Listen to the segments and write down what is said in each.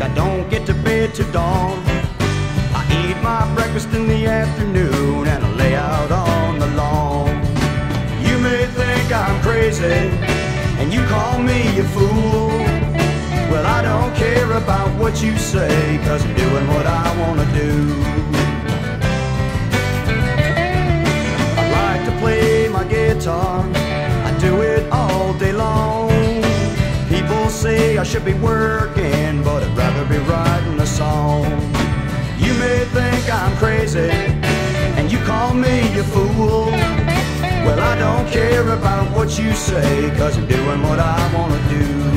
I don't get to bed till dawn. I eat my breakfast in the afternoon and I lay out on the lawn. You may think I'm crazy and you call me a fool. Well, I don't care about what you say, cause I'm doing what I wanna do. I like to play my guitar, I should be working, but I'd rather be writing a song. You may think I'm crazy, and you call me a fool. Well, I don't care about what you say, cause I'm doing what I wanna do,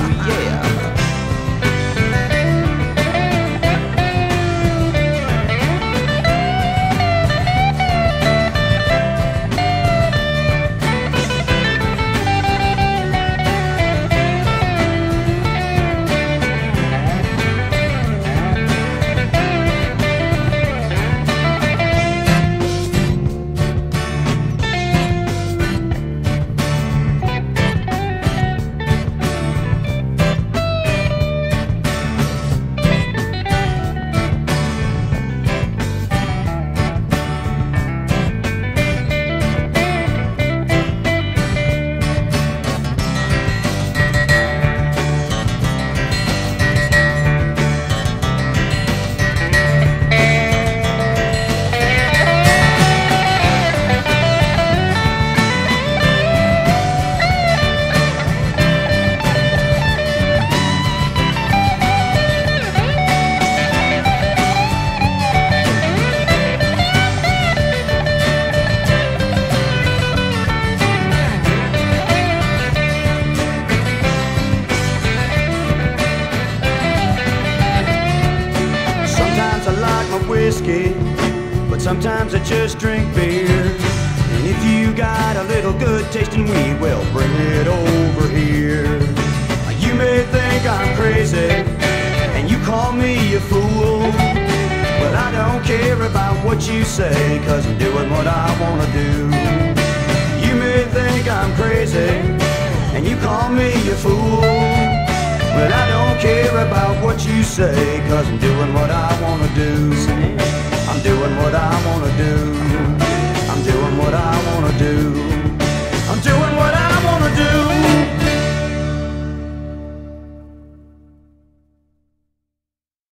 but sometimes I just drink beer. And if you got a little good tasting weed, well, bring it over here. You may think I'm crazy, and you call me a fool. But I don't care about what you say, cause I'm doing what I wanna do. You may think I'm crazy, and you call me a fool. But I don't care about what you say, cause I'm doing what I wanna do. I'm doing what I wanna do.